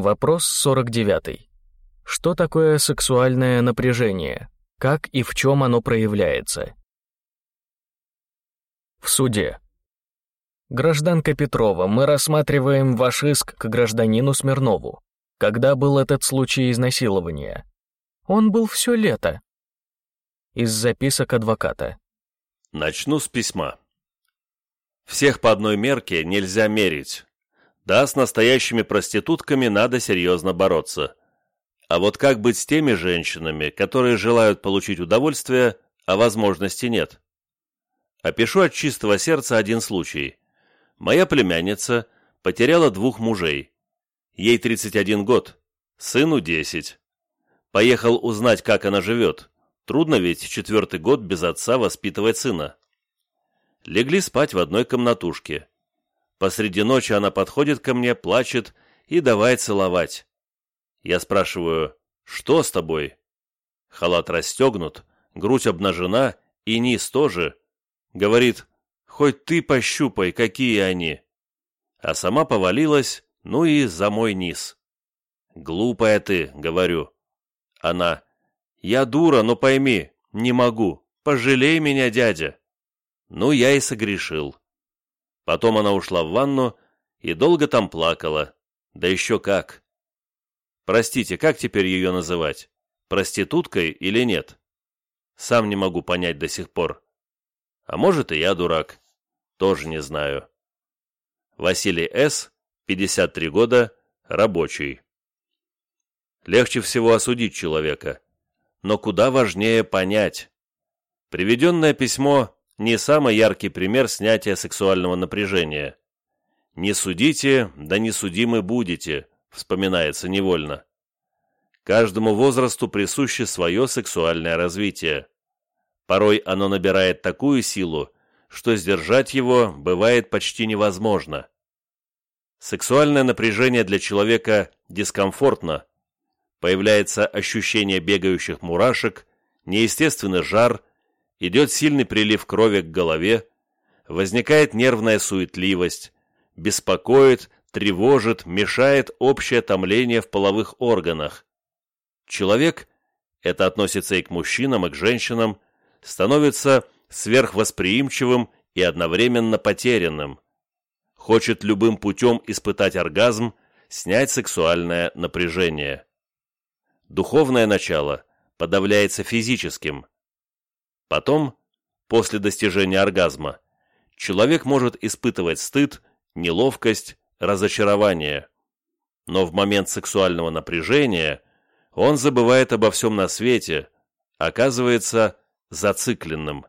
Вопрос 49. Что такое сексуальное напряжение? Как и в чем оно проявляется? В суде. Гражданка Петрова, мы рассматриваем ваш иск к гражданину Смирнову. Когда был этот случай изнасилования? Он был все лето. Из записок адвоката. Начну с письма. Всех по одной мерке нельзя мерить. Да, с настоящими проститутками надо серьезно бороться. А вот как быть с теми женщинами, которые желают получить удовольствие, а возможности нет? Опишу от чистого сердца один случай. Моя племянница потеряла двух мужей. Ей 31 год, сыну 10. Поехал узнать, как она живет. Трудно ведь четвертый год без отца воспитывать сына. Легли спать в одной комнатушке. Посреди ночи она подходит ко мне, плачет и давай целовать. Я спрашиваю, что с тобой? Халат расстегнут, грудь обнажена и низ тоже. Говорит, хоть ты пощупай, какие они. А сама повалилась, ну и за мой низ. Глупая ты, говорю. Она, я дура, но пойми, не могу. Пожалей меня, дядя. Ну, я и согрешил. Потом она ушла в ванну и долго там плакала. Да еще как. Простите, как теперь ее называть? Проституткой или нет? Сам не могу понять до сих пор. А может, и я дурак. Тоже не знаю. Василий С., 53 года, рабочий. Легче всего осудить человека, но куда важнее понять. Приведенное письмо не самый яркий пример снятия сексуального напряжения. «Не судите, да не судимы будете», вспоминается невольно. Каждому возрасту присуще свое сексуальное развитие. Порой оно набирает такую силу, что сдержать его бывает почти невозможно. Сексуальное напряжение для человека дискомфортно. Появляется ощущение бегающих мурашек, неестественный жар, идет сильный прилив крови к голове, возникает нервная суетливость, беспокоит, тревожит, мешает общее томление в половых органах. Человек, это относится и к мужчинам, и к женщинам, становится сверхвосприимчивым и одновременно потерянным. Хочет любым путем испытать оргазм, снять сексуальное напряжение. Духовное начало подавляется физическим – Потом, после достижения оргазма, человек может испытывать стыд, неловкость, разочарование. Но в момент сексуального напряжения он забывает обо всем на свете, оказывается зацикленным.